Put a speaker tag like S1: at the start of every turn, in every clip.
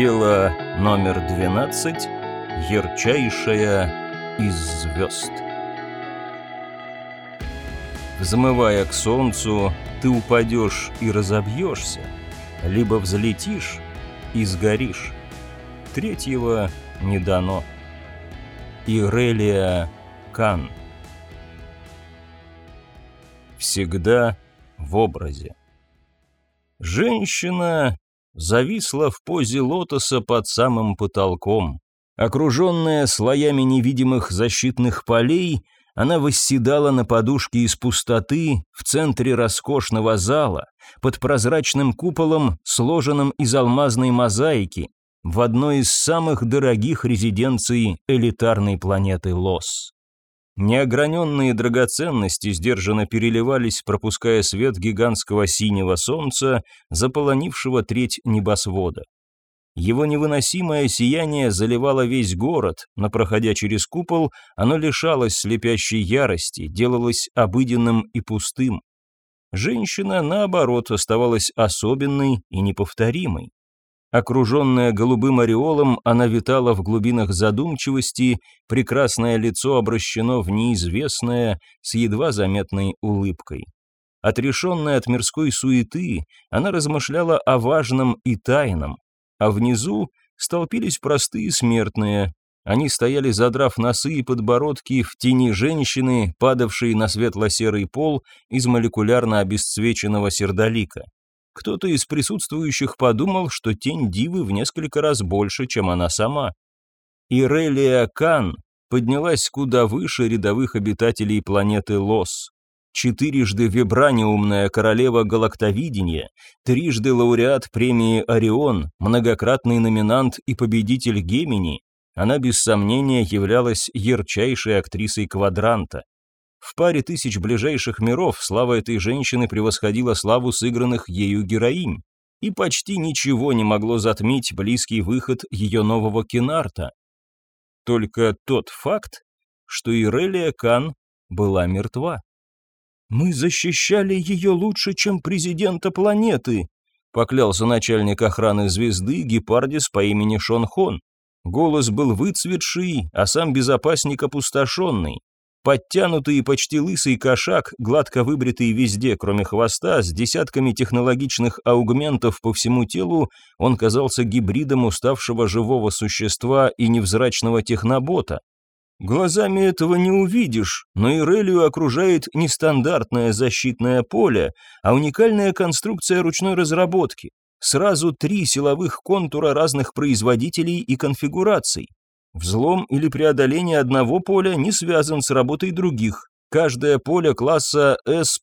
S1: Дело номер 12. Ярчайшая из звезд. Взмывая к солнцу, ты упадешь и разобьешься, либо взлетишь и сгоришь. Третьего не дано. Ирелия Кан. Всегда в образе. Женщина зависла в позе лотоса под самым потолком. Окруженная слоями невидимых защитных полей, она восседала на подушке из пустоты в центре роскошного зала, под прозрачным куполом, сложенным из алмазной мозаики, в одной из самых дорогих резиденций элитарной планеты Лос. Неограненные драгоценности сдержанно переливались, пропуская свет гигантского синего солнца, заполонившего треть небосвода. Его невыносимое сияние заливало весь город, но, проходя через купол, оно лишалось слепящей ярости, делалось обыденным и пустым. Женщина, наоборот, оставалась особенной и неповторимой. Окруженная голубым ореолом, она витала в глубинах задумчивости, прекрасное лицо обращено в неизвестное с едва заметной улыбкой. Отрешенная от мирской суеты, она размышляла о важном и тайном, а внизу столпились простые смертные. Они стояли, задрав носы и подбородки в тени женщины, падавшей на светло-серый пол из молекулярно обесцвеченного сердолика. Кто-то из присутствующих подумал, что тень Дивы в несколько раз больше, чем она сама. Ирелия Кан поднялась куда выше рядовых обитателей планеты Лос. Четырежды вибраниумная королева галактовидения, трижды лауреат премии «Орион», многократный номинант и победитель Гемини, она без сомнения являлась ярчайшей актрисой квадранта. В паре тысяч ближайших миров слава этой женщины превосходила славу сыгранных ею героинь, и почти ничего не могло затмить близкий выход ее нового кинарта. Только тот факт, что Ирелия Кан была мертва. «Мы защищали ее лучше, чем президента планеты», поклялся начальник охраны звезды Гепардис по имени Шон Хон. Голос был выцветший, а сам безопасник опустошенный. Подтянутый и почти лысый кошак, гладко выбритый везде, кроме хвоста, с десятками технологичных аугментов по всему телу, он казался гибридом уставшего живого существа и невзрачного технобота. Глазами этого не увидишь, но Ирелию окружает нестандартное защитное поле, а уникальная конструкция ручной разработки. Сразу три силовых контура разных производителей и конфигураций. Взлом или преодоление одного поля не связан с работой других. Каждое поле класса S+++,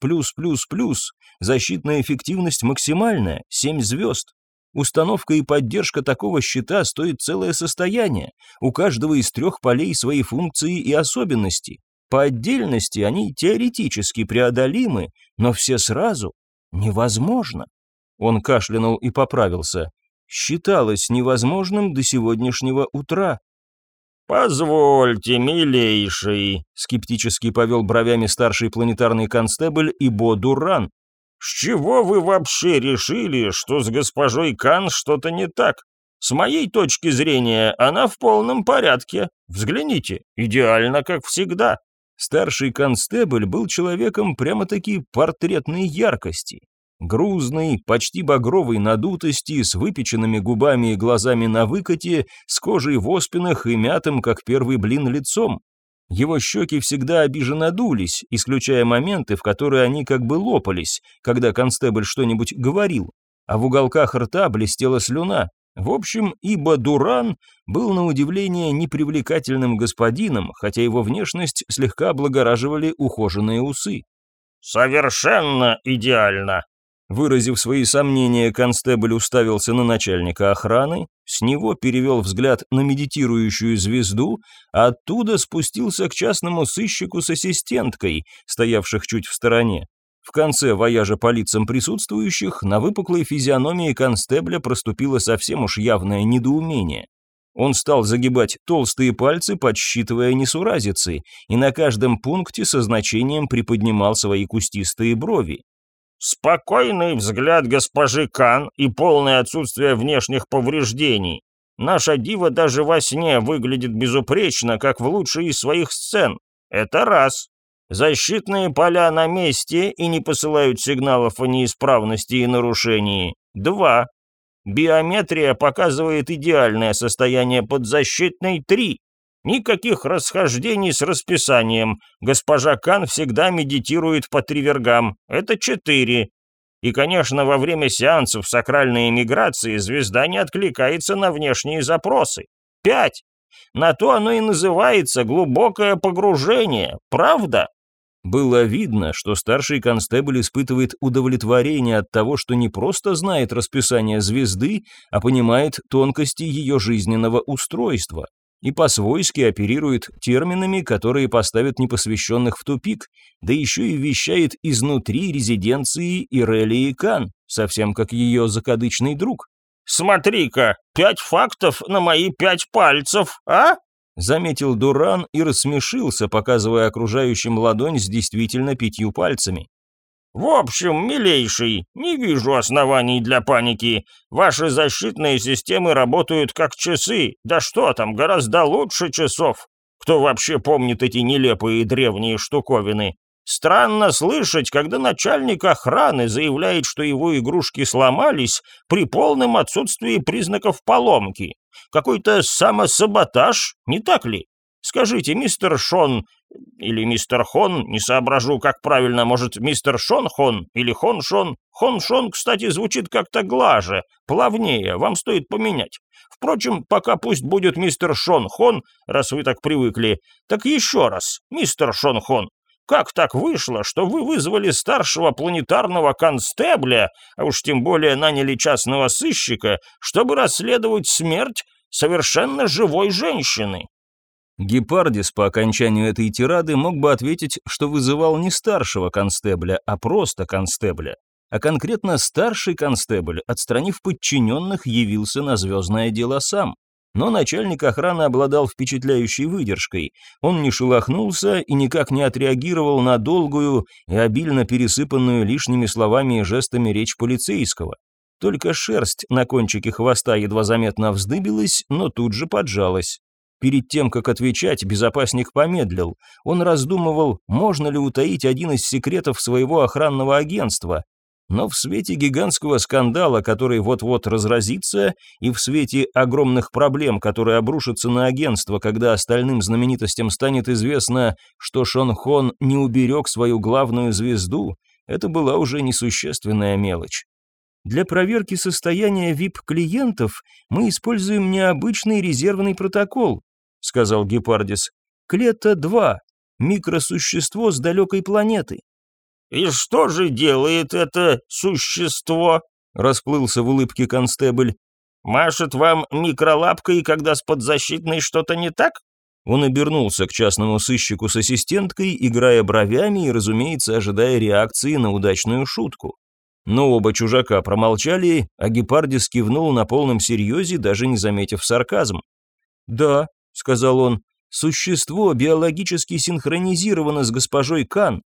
S1: защитная эффективность максимальная, 7 звезд. Установка и поддержка такого щита стоит целое состояние. У каждого из трех полей свои функции и особенности. По отдельности они теоретически преодолимы, но все сразу невозможно. Он кашлянул и поправился. Считалось невозможным до сегодняшнего утра.
S2: «Позвольте, милейший», — скептически повел бровями старший планетарный констебль Ибо Дуран. «С чего вы вообще решили, что с госпожой Кан что-то не так? С моей точки зрения, она в полном порядке. Взгляните, идеально, как всегда».
S1: Старший констебль был человеком прямо-таки портретной яркости. Грузный, почти багровой надутости, с выпеченными губами и глазами на выкате, с кожей в оспинах и мятым, как первый блин, лицом. Его щеки всегда обиженно дулись, исключая моменты, в которые они как бы лопались, когда констебль что-нибудь говорил, а в уголках рта блестела слюна. В общем, ибо Дуран был на удивление непривлекательным господином, хотя его внешность слегка облагораживали ухоженные усы.
S2: «Совершенно идеально!»
S1: Выразив свои сомнения, констебль уставился на начальника охраны, с него перевел взгляд на медитирующую звезду, а оттуда спустился к частному сыщику с ассистенткой, стоявших чуть в стороне. В конце вояжа по лицам присутствующих на выпуклой физиономии констебля проступило совсем уж явное недоумение. Он стал загибать толстые пальцы, подсчитывая несуразицы, и на каждом пункте со значением приподнимал свои кустистые брови.
S2: Спокойный взгляд госпожи Кан и полное отсутствие внешних повреждений. Наша дива даже во сне выглядит безупречно, как в лучшей из своих сцен. Это раз. Защитные поля на месте и не посылают сигналов о неисправности и нарушении. Два. Биометрия показывает идеальное состояние подзащитной. Три. Никаких расхождений с расписанием. Госпожа Кан всегда медитирует по тривергам. Это четыре. И, конечно, во время сеансов сакральной эмиграции звезда не откликается на внешние запросы. Пять. На то оно и называется глубокое погружение, правда?
S1: Было видно, что старший констебль испытывает удовлетворение от того, что не просто знает расписание звезды, а понимает тонкости ее жизненного устройства и по-свойски оперирует терминами, которые поставят непосвященных в тупик, да еще и вещает изнутри резиденции Ирелии Кан, совсем как ее закадычный друг.
S2: «Смотри-ка, пять фактов на мои пять пальцев, а?»
S1: Заметил Дуран и рассмешился, показывая окружающим ладонь с действительно пятью пальцами.
S2: «В общем, милейший, не вижу оснований для паники. Ваши защитные системы работают как часы. Да что там, гораздо лучше часов. Кто вообще помнит эти нелепые древние штуковины? Странно слышать, когда начальник охраны заявляет, что его игрушки сломались при полном отсутствии признаков поломки. Какой-то самосаботаж, не так ли? Скажите, мистер Шон или мистер Хон, не соображу, как правильно, может, мистер Шон Хон или Хон Шон. Хон Шон, кстати, звучит как-то глаже, плавнее, вам стоит поменять. Впрочем, пока пусть будет мистер Шон Хон, раз вы так привыкли. Так еще раз, мистер Шон Хон, как так вышло, что вы вызвали старшего планетарного констебля, а уж тем более наняли частного сыщика, чтобы расследовать смерть совершенно живой женщины?»
S1: Гепардис по окончанию этой тирады мог бы ответить, что вызывал не старшего констебля, а просто констебля. А конкретно старший констебль, отстранив подчиненных, явился на звездное дело сам. Но начальник охраны обладал впечатляющей выдержкой. Он не шелохнулся и никак не отреагировал на долгую и обильно пересыпанную лишними словами и жестами речь полицейского. Только шерсть на кончике хвоста едва заметно вздыбилась, но тут же поджалась. Перед тем, как отвечать, безопасник помедлил. Он раздумывал, можно ли утаить один из секретов своего охранного агентства, но в свете гигантского скандала, который вот-вот разразится, и в свете огромных проблем, которые обрушатся на агентство, когда остальным знаменитостям станет известно, что Шон Хон не уберег свою главную звезду, это была уже несущественная мелочь. Для проверки состояния VIP-клиентов мы используем необычный резервный протокол, сказал Гепардис. Клета-2, микросущество с далекой планеты.
S2: «И что же делает это существо?» — расплылся в улыбке констебль. «Машет вам микролапкой, когда с подзащитной что-то не так?»
S1: Он обернулся к частному сыщику с ассистенткой, играя бровями и, разумеется, ожидая реакции на удачную шутку. Но оба чужака промолчали, а Гепардис кивнул на полном серьезе, даже не заметив сарказм. «Да», — сказал он, — «существо биологически синхронизировано с госпожой Кан,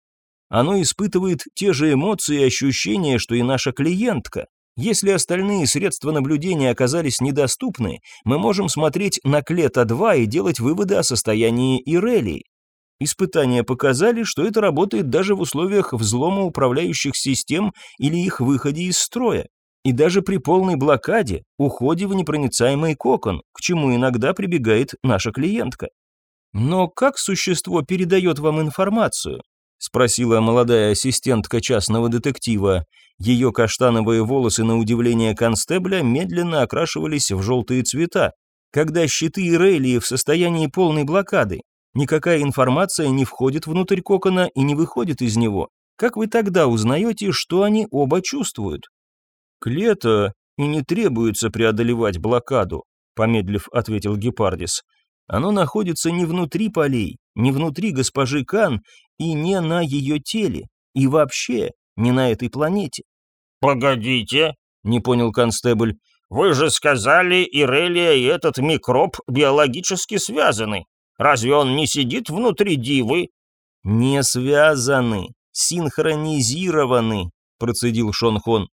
S1: оно испытывает те же эмоции и ощущения, что и наша клиентка. Если остальные средства наблюдения оказались недоступны, мы можем смотреть на Клета-2 и делать выводы о состоянии Ирелии. Испытания показали, что это работает даже в условиях взлома управляющих систем или их выходе из строя. И даже при полной блокаде, уходе в непроницаемый кокон, к чему иногда прибегает наша клиентка. Но как существо передает вам информацию? спросила молодая ассистентка частного детектива. Ее каштановые волосы, на удивление констебля, медленно окрашивались в желтые цвета. Когда щиты и рейли в состоянии полной блокады, никакая информация не входит внутрь кокона и не выходит из него. Как вы тогда узнаете, что они оба чувствуют? Клета и не требуется преодолевать блокаду, помедлив ответил Гепардис. Оно находится не внутри полей, не внутри госпожи Кан и не на ее теле, и вообще не на этой планете.
S2: «Погодите», — не понял констебль, «вы же сказали, Ирелия и этот микроб биологически связаны. Разве он не сидит внутри дивы?»
S1: «Не связаны, синхронизированы», — процедил Шонхон.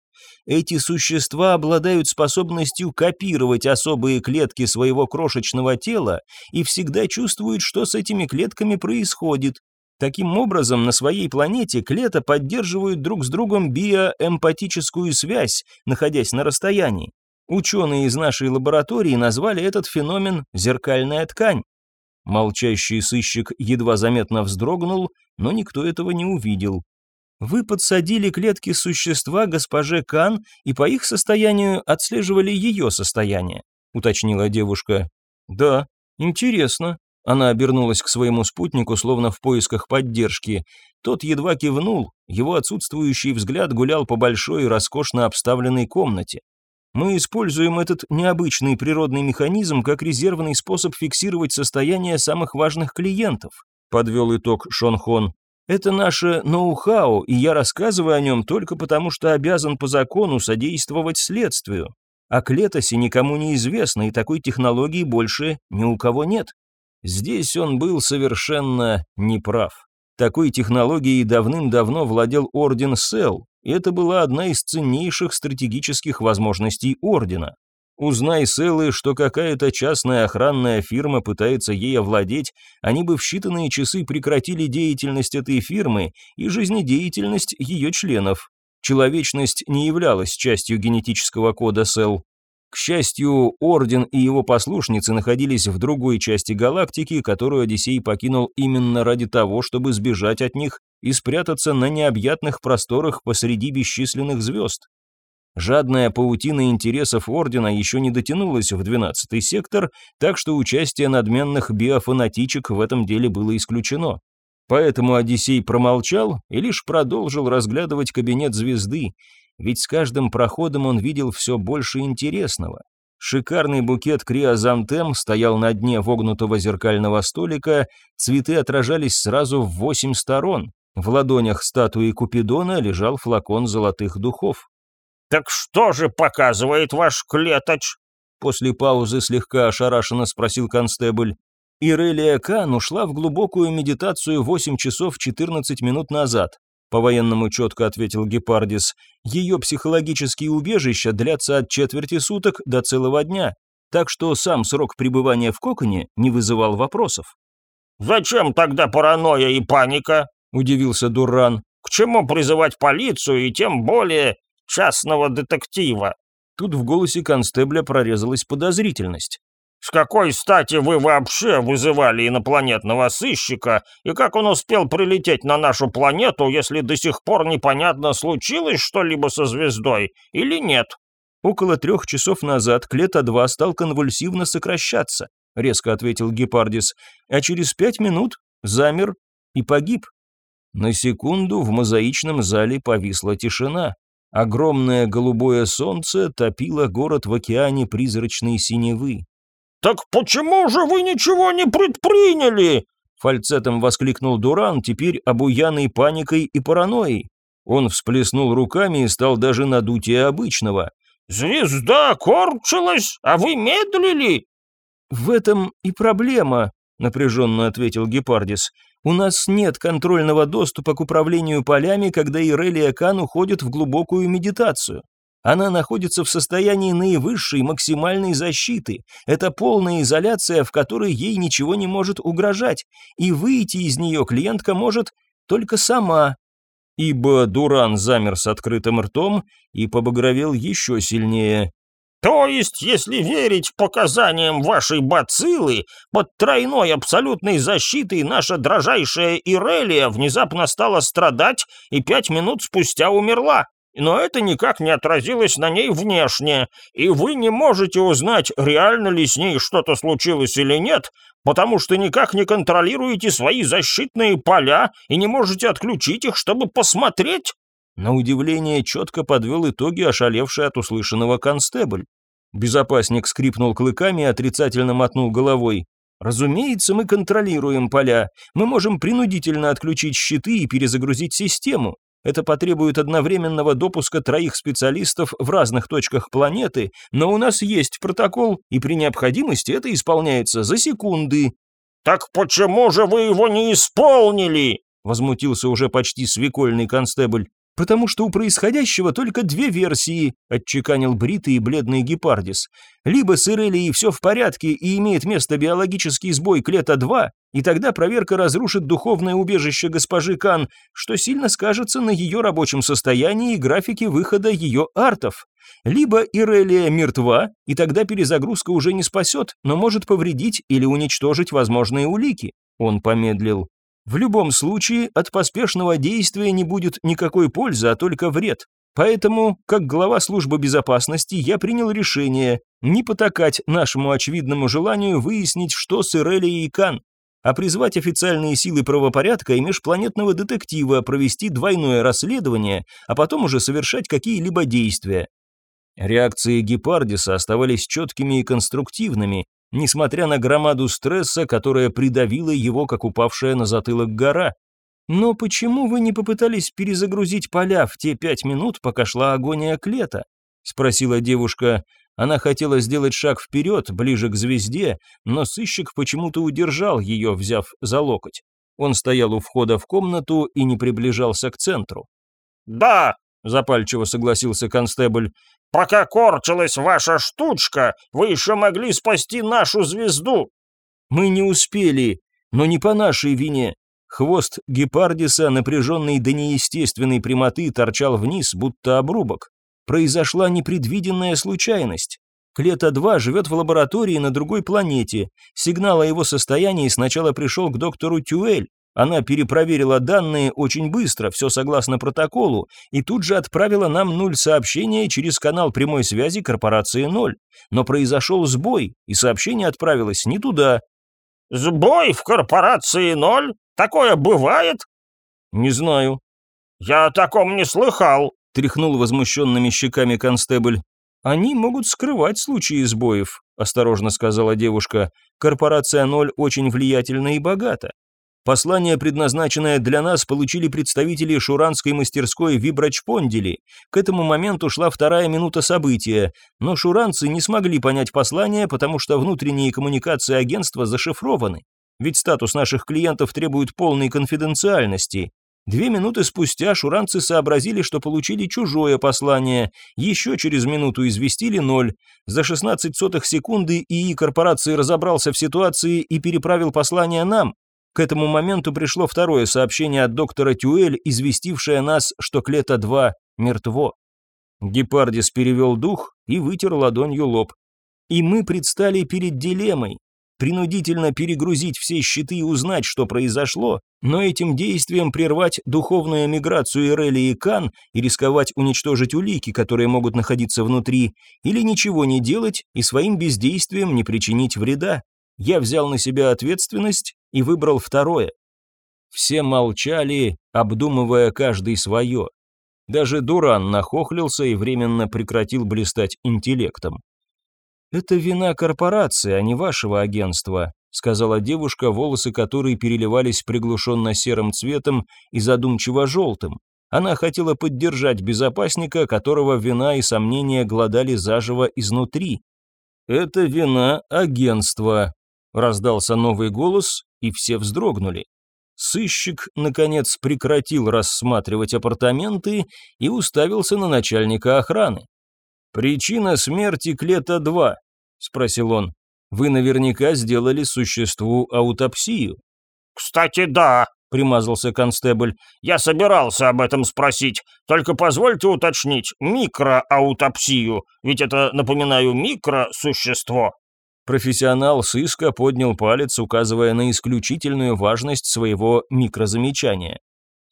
S1: Эти существа обладают способностью копировать особые клетки своего крошечного тела и всегда чувствуют, что с этими клетками происходит. Таким образом, на своей планете клета поддерживают друг с другом биоэмпатическую связь, находясь на расстоянии. Ученые из нашей лаборатории назвали этот феномен «зеркальная ткань». Молчащий сыщик едва заметно вздрогнул, но никто этого не увидел. Вы подсадили клетки существа госпоже Кан и по их состоянию отслеживали ее состояние, уточнила девушка. Да, интересно. Она обернулась к своему спутнику, словно в поисках поддержки. Тот едва кивнул, его отсутствующий взгляд гулял по большой и роскошно обставленной комнате. Мы используем этот необычный природный механизм как резервный способ фиксировать состояние самых важных клиентов, подвел итог Шон Хон. Это наше ноу-хау, и я рассказываю о нем только потому, что обязан по закону содействовать следствию. О Клетосе никому не известно, и такой технологии больше ни у кого нет. Здесь он был совершенно неправ. Такой технологией давным-давно владел Орден Сел, и это была одна из ценнейших стратегических возможностей Ордена. Узнай Селлы, что какая-то частная охранная фирма пытается ей овладеть, они бы в считанные часы прекратили деятельность этой фирмы и жизнедеятельность ее членов. Человечность не являлась частью генетического кода Сел. К счастью, Орден и его послушницы находились в другой части галактики, которую Одиссей покинул именно ради того, чтобы сбежать от них и спрятаться на необъятных просторах посреди бесчисленных звезд. Жадная паутина интересов Ордена еще не дотянулась в 12-й сектор, так что участие надменных биофанатичек в этом деле было исключено. Поэтому Одиссей промолчал и лишь продолжил разглядывать кабинет звезды, ведь с каждым проходом он видел все больше интересного. Шикарный букет криозантем стоял на дне вогнутого зеркального столика, цветы отражались сразу в восемь сторон. В ладонях статуи Купидона лежал флакон золотых духов.
S2: «Так что же показывает ваш клеточ?»
S1: После паузы слегка ошарашенно спросил констебль. Ирелия Кан ушла в глубокую медитацию 8 часов 14 минут назад. По-военному четко ответил Гепардис. Ее психологические убежища длятся от четверти суток до целого дня, так что сам срок пребывания в коконе не вызывал вопросов.
S2: «Зачем тогда паранойя и паника?» – удивился Дуран. «К чему призывать полицию и тем более частного детектива».
S1: Тут в голосе констебля прорезалась подозрительность.
S2: «С какой стати вы вообще вызывали инопланетного сыщика, и как он успел прилететь на нашу планету, если до сих пор непонятно, случилось что-либо со звездой или нет?»
S1: «Около трех часов назад Клета-2 стал конвульсивно сокращаться», — резко ответил Гепардис, «а через пять минут замер и погиб». На секунду в мозаичном зале повисла тишина. Огромное голубое солнце топило город в океане призрачной синевы.
S2: «Так почему же вы ничего не предприняли?»
S1: Фальцетом воскликнул Дуран, теперь обуянный паникой и паранойей. Он всплеснул руками и стал даже надутие обычного.
S2: «Звезда корчилась, а вы медлили?»
S1: «В этом и проблема», — напряженно ответил Гепардис. У нас нет контрольного доступа к управлению полями, когда Ирелия Кан уходит в глубокую медитацию. Она находится в состоянии наивысшей максимальной защиты. Это полная изоляция, в которой ей ничего не может угрожать, и выйти из нее клиентка может только сама. Ибо Дуран замер с открытым ртом и побагровел еще сильнее.
S2: То есть, если верить показаниям вашей бациллы, под тройной абсолютной защитой наша дрожайшая Ирелия внезапно стала страдать и пять минут спустя умерла. Но это никак не отразилось на ней внешне, и вы не можете узнать, реально ли с ней что-то случилось или нет, потому что никак не контролируете свои защитные поля и не можете отключить их, чтобы посмотреть.
S1: На удивление четко подвел итоги ошалевший от услышанного констебль. Безопасник скрипнул клыками и отрицательно мотнул головой. «Разумеется, мы контролируем поля. Мы можем принудительно отключить щиты и перезагрузить систему. Это потребует одновременного допуска троих специалистов в разных точках планеты, но у нас есть протокол, и при необходимости это исполняется за секунды».
S2: «Так почему же вы его не исполнили?»
S1: возмутился уже почти свекольный констебль. «Потому что у происходящего только две версии», — отчеканил бритый и бледный гепардис. «Либо с Ирелией все в порядке и имеет место биологический сбой Клета-2, и тогда проверка разрушит духовное убежище госпожи Кан, что сильно скажется на ее рабочем состоянии и графике выхода ее артов. Либо Ирелия мертва, и тогда перезагрузка уже не спасет, но может повредить или уничтожить возможные улики». Он помедлил. В любом случае, от поспешного действия не будет никакой пользы, а только вред. Поэтому, как глава службы безопасности, я принял решение не потакать нашему очевидному желанию выяснить, что с Ирелией и Кан, а призвать официальные силы правопорядка и межпланетного детектива провести двойное расследование, а потом уже совершать какие-либо действия. Реакции Гепардиса оставались четкими и конструктивными, несмотря на громаду стресса, которая придавила его, как упавшая на затылок гора. «Но почему вы не попытались перезагрузить поля в те пять минут, пока шла агония Клета?» — спросила девушка. Она хотела сделать шаг вперед, ближе к звезде, но сыщик почему-то удержал ее, взяв за локоть. Он стоял у входа в комнату и не приближался к центру.
S2: «Да», — запальчиво согласился констебль, Пока корчилась ваша штучка, вы еще могли спасти нашу звезду».
S1: «Мы не успели, но не по нашей вине». Хвост гепардиса, напряженный до неестественной прямоты, торчал вниз, будто обрубок. Произошла непредвиденная случайность. Клета-2 живет в лаборатории на другой планете. Сигнал о его состоянии сначала пришел к доктору Тюэль, она перепроверила данные очень быстро, все согласно протоколу, и тут же отправила нам нуль сообщения через канал прямой связи корпорации «Ноль». Но произошел сбой, и сообщение отправилось не туда.
S2: «Сбой в корпорации «Ноль»? Такое бывает?»
S1: «Не знаю».
S2: «Я о таком не слыхал», —
S1: тряхнул возмущенными щеками констебль. «Они могут скрывать случаи сбоев», — осторожно сказала девушка. «Корпорация «Ноль» очень влиятельна и богата. Послание, предназначенное для нас, получили представители шуранской мастерской Вибрачпондили. К этому моменту шла вторая минута события, но шуранцы не смогли понять послание, потому что внутренние коммуникации агентства зашифрованы. Ведь статус наших клиентов требует полной конфиденциальности. Две минуты спустя шуранцы сообразили, что получили чужое послание, еще через минуту известили ноль. За 16 сотых секунды ИИ корпорации разобрался в ситуации и переправил послание нам, к этому моменту пришло второе сообщение от доктора Тюэль, известившее нас, что Клета-2 мертво. Гепардис перевел дух и вытер ладонью лоб. И мы предстали перед дилеммой. Принудительно перегрузить все щиты и узнать, что произошло, но этим действием прервать духовную миграцию Ирели и Кан и рисковать уничтожить улики, которые могут находиться внутри, или ничего не делать и своим бездействием не причинить вреда. Я взял на себя ответственность и выбрал второе. Все молчали, обдумывая каждый свое. Даже Дуран нахохлился и временно прекратил блистать интеллектом. «Это вина корпорации, а не вашего агентства», сказала девушка, волосы которой переливались приглушенно серым цветом и задумчиво желтым. Она хотела поддержать безопасника, которого вина и сомнения глодали заживо изнутри. «Это вина агентства», Раздался новый голос, и все вздрогнули. Сыщик, наконец, прекратил рассматривать апартаменты и уставился на начальника охраны. «Причина смерти Клета-2?» – спросил он. «Вы наверняка сделали существу аутопсию».
S2: «Кстати, да», — примазался констебль. «Я собирался об этом спросить. Только позвольте уточнить, микроаутопсию, ведь это, напоминаю, микросущество».
S1: Профессионал сыска поднял палец, указывая на исключительную важность своего микрозамечания.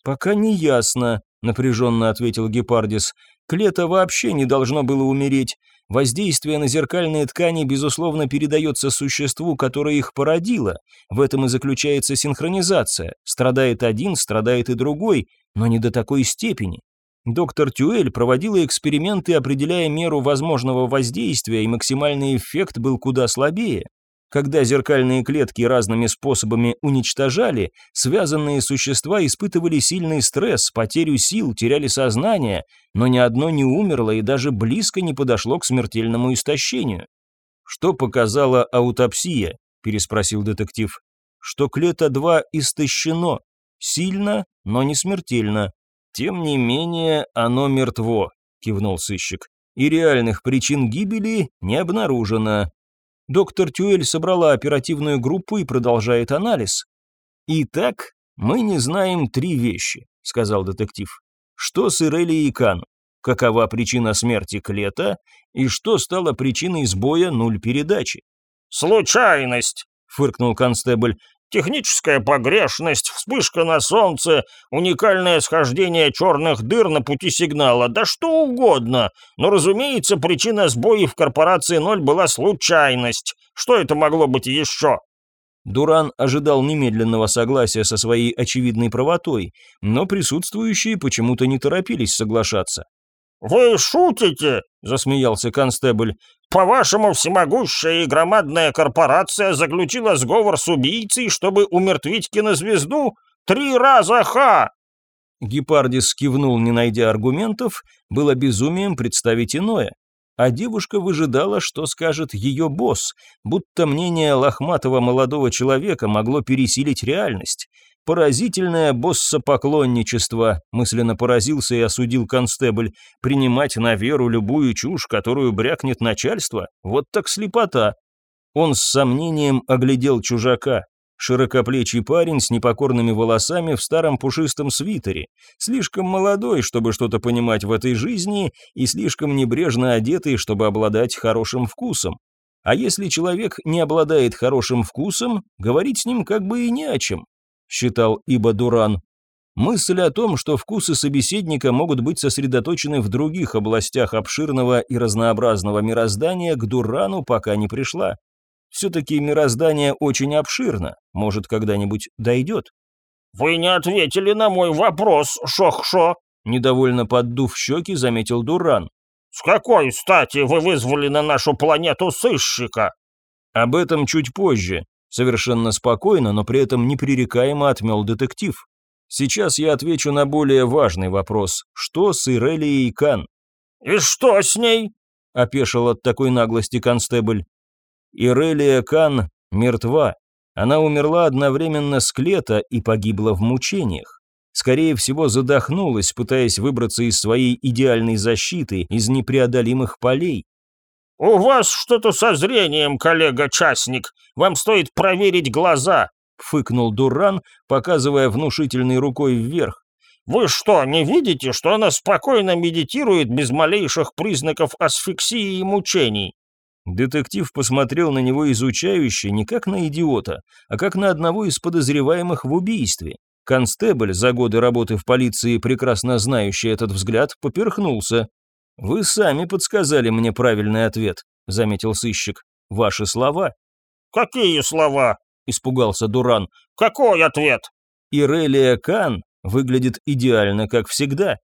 S1: «Пока не ясно», — напряженно ответил Гепардис. «Клета вообще не должно было умереть. Воздействие на зеркальные ткани, безусловно, передается существу, которое их породило. В этом и заключается синхронизация. Страдает один, страдает и другой, но не до такой степени. Доктор Тюэль проводила эксперименты, определяя меру возможного воздействия, и максимальный эффект был куда слабее. Когда зеркальные клетки разными способами уничтожали, связанные существа испытывали сильный стресс, потерю сил, теряли сознание, но ни одно не умерло и даже близко не подошло к смертельному истощению. «Что показала аутопсия?» – переспросил детектив. «Что клета-2 истощено. Сильно, но не смертельно. «Тем не менее, оно мертво», — кивнул сыщик. «И реальных причин гибели не обнаружено». Доктор Тюэль собрала оперативную группу и продолжает анализ. «Итак, мы не знаем три вещи», — сказал детектив. «Что с Ирелией Кан? Какова причина смерти Клета? И что стало причиной сбоя нуль передачи?»
S2: «Случайность», — фыркнул констебль. Техническая погрешность, вспышка на солнце, уникальное схождение черных дыр на пути сигнала, да что угодно. Но, разумеется, причина сбоя в корпорации «Ноль» была случайность. Что это могло быть еще?
S1: Дуран ожидал немедленного согласия со своей очевидной правотой, но присутствующие почему-то не торопились соглашаться.
S2: «Вы шутите?» – засмеялся констебль. По-вашему, всемогущая и громадная корпорация заключила сговор с убийцей, чтобы умертвить кинозвезду? Три раза ха!»
S1: Гепардис кивнул, не найдя аргументов, было безумием представить иное. А девушка выжидала, что скажет ее босс, будто мнение лохматого молодого человека могло пересилить реальность. Поразительное боссопоклонничество, мысленно поразился и осудил констебль, принимать на веру любую чушь, которую брякнет начальство, вот так слепота. Он с сомнением оглядел чужака. Широкоплечий парень с непокорными волосами в старом пушистом свитере, слишком молодой, чтобы что-то понимать в этой жизни, и слишком небрежно одетый, чтобы обладать хорошим вкусом. А если человек не обладает хорошим вкусом, говорить с ним как бы и не о чем считал Ибо Дуран. Мысль о том, что вкусы собеседника могут быть сосредоточены в других областях обширного и разнообразного мироздания, к Дурану пока не пришла. Все-таки мироздание очень обширно, может, когда-нибудь дойдет.
S2: «Вы не ответили на мой вопрос, Шохшо»,
S1: недовольно поддув щеки, заметил Дуран.
S2: «С какой стати вы вызвали на нашу планету сыщика?»
S1: «Об этом чуть позже. Совершенно спокойно, но при этом непререкаемо отмел детектив. Сейчас я отвечу на более важный вопрос. Что с Ирелией Кан?
S2: «И что с ней?»
S1: – опешил от такой наглости констебль. Ирелия Кан мертва. Она умерла одновременно с Клета и погибла в мучениях. Скорее всего, задохнулась, пытаясь выбраться из своей идеальной защиты, из непреодолимых полей.
S2: «У вас что-то со зрением, коллега-частник. Вам стоит проверить глаза», —
S1: фыкнул Дуран, показывая внушительной рукой вверх.
S2: «Вы что, не видите, что она спокойно медитирует без малейших признаков асфиксии и мучений?»
S1: Детектив посмотрел на него изучающе не как на идиота, а как на одного из подозреваемых в убийстве. Констебль, за годы работы в полиции, прекрасно знающий этот взгляд, поперхнулся. «Вы сами подсказали мне правильный ответ», — заметил сыщик. «Ваши слова».
S2: «Какие слова?» — испугался Дуран. «Какой ответ?»
S1: «Ирелия Кан выглядит идеально, как всегда».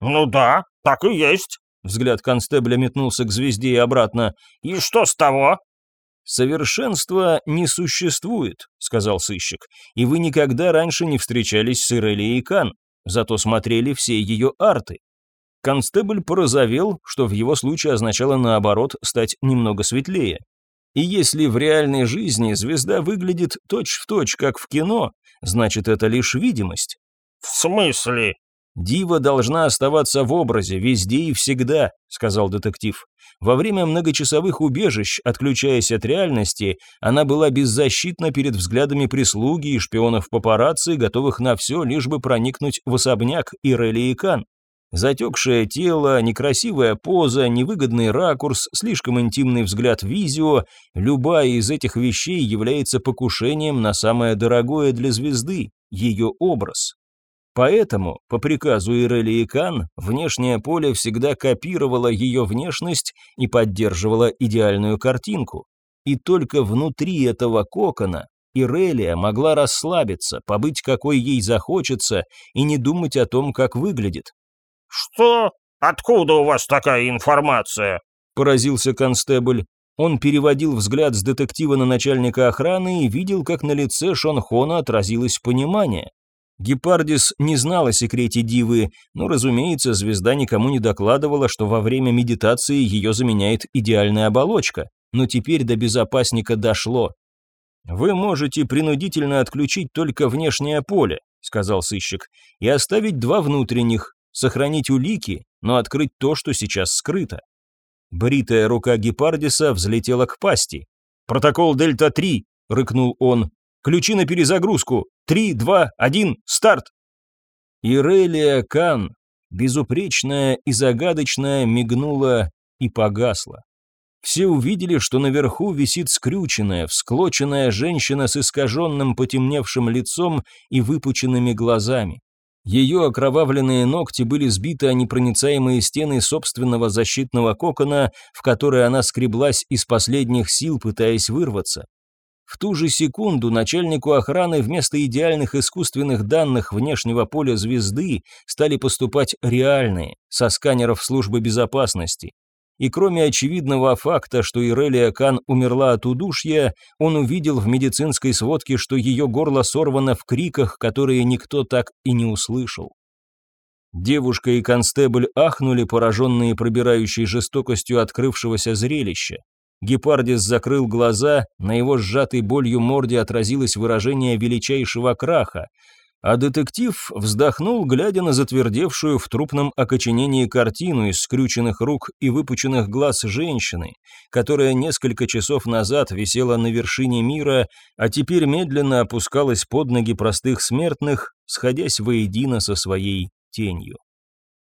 S2: «Ну да, так и есть».
S1: Взгляд констебля метнулся к звезде и обратно.
S2: «И что с того?»
S1: «Совершенства не существует», — сказал сыщик, «и вы никогда раньше не встречались с Ирелией Кан, зато смотрели все ее арты. Констебль порозовел, что в его случае означало наоборот стать немного светлее. И если в реальной жизни звезда выглядит точь-в-точь, точь, как в кино, значит это лишь видимость.
S2: «В смысле?»
S1: «Дива должна оставаться в образе, везде и всегда», — сказал детектив. Во время многочасовых убежищ, отключаясь от реальности, она была беззащитна перед взглядами прислуги и шпионов папарацци, готовых на все, лишь бы проникнуть в особняк Ирели и Кан. Затекшее тело, некрасивая поза, невыгодный ракурс, слишком интимный взгляд визио – любая из этих вещей является покушением на самое дорогое для звезды – ее образ. Поэтому, по приказу Ирели Кан, внешнее поле всегда копировало ее внешность и поддерживало идеальную картинку. И только внутри этого кокона Ирелия могла расслабиться, побыть какой ей захочется и не думать о том, как выглядит.
S2: «Что? Откуда у вас такая информация?»
S1: – поразился констебль. Он переводил взгляд с детектива на начальника охраны и видел, как на лице Шонхона отразилось понимание. Гепардис не знал о секрете Дивы, но, разумеется, звезда никому не докладывала, что во время медитации ее заменяет идеальная оболочка. Но теперь до безопасника дошло. Вы можете принудительно отключить только внешнее поле, сказал сыщик, и оставить два внутренних, сохранить улики, но открыть то, что сейчас скрыто. Бритая рука Гепардиса взлетела к пасти. «Протокол Дельта-3!» — рыкнул он. «Ключи на перезагрузку! Три, два, один, старт!» Ирелия Кан, безупречная и загадочная, мигнула и погасла. Все увидели, что наверху висит скрюченная, всклоченная женщина с искаженным потемневшим лицом и выпученными глазами. Ее окровавленные ногти были сбиты о непроницаемые стены собственного защитного кокона, в который она скреблась из последних сил, пытаясь вырваться. В ту же секунду начальнику охраны вместо идеальных искусственных данных внешнего поля звезды стали поступать реальные, со сканеров службы безопасности. И кроме очевидного факта, что Ирелия Кан умерла от удушья, он увидел в медицинской сводке, что ее горло сорвано в криках, которые никто так и не услышал. Девушка и констебль ахнули, пораженные пробирающей жестокостью открывшегося зрелища. Гепардис закрыл глаза, на его сжатой болью морде отразилось выражение величайшего краха, а детектив вздохнул, глядя на затвердевшую в трупном окоченении картину из скрюченных рук и выпученных глаз женщины, которая несколько часов назад висела на вершине мира, а теперь медленно опускалась под ноги простых смертных, сходясь воедино со своей тенью.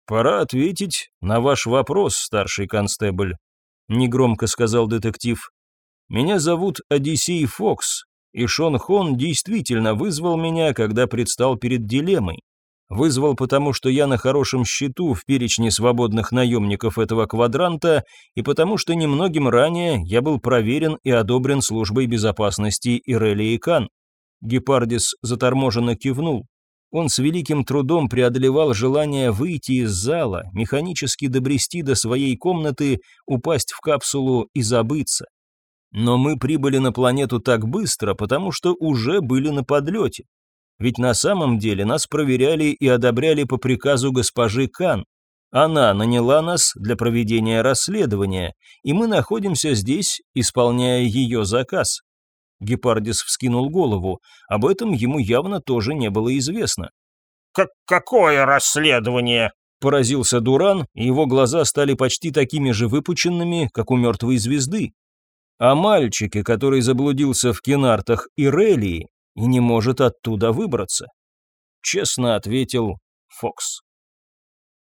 S1: «Пора ответить на ваш вопрос, старший констебль», — негромко сказал детектив. «Меня зовут Одиссей Фокс, и Шон Хон действительно вызвал меня, когда предстал перед дилеммой. Вызвал потому, что я на хорошем счету в перечне свободных наемников этого квадранта, и потому что немногим ранее я был проверен и одобрен службой безопасности Ирели и Кан. Гепардис заторможенно кивнул. Он с великим трудом преодолевал желание выйти из зала, механически добрести до своей комнаты, упасть в капсулу и забыться. Но мы прибыли на планету так быстро, потому что уже были на подлете. Ведь на самом деле нас проверяли и одобряли по приказу госпожи Кан. Она наняла нас для проведения расследования, и мы находимся здесь, исполняя ее заказ. Гепардис вскинул голову. Об этом ему явно тоже не было известно.
S2: «Как какое расследование?»
S1: Поразился Дуран, и его глаза стали почти такими же выпученными, как у мертвой звезды о мальчике, который заблудился в Кенартах Ирелии и не может оттуда выбраться. Честно ответил Фокс.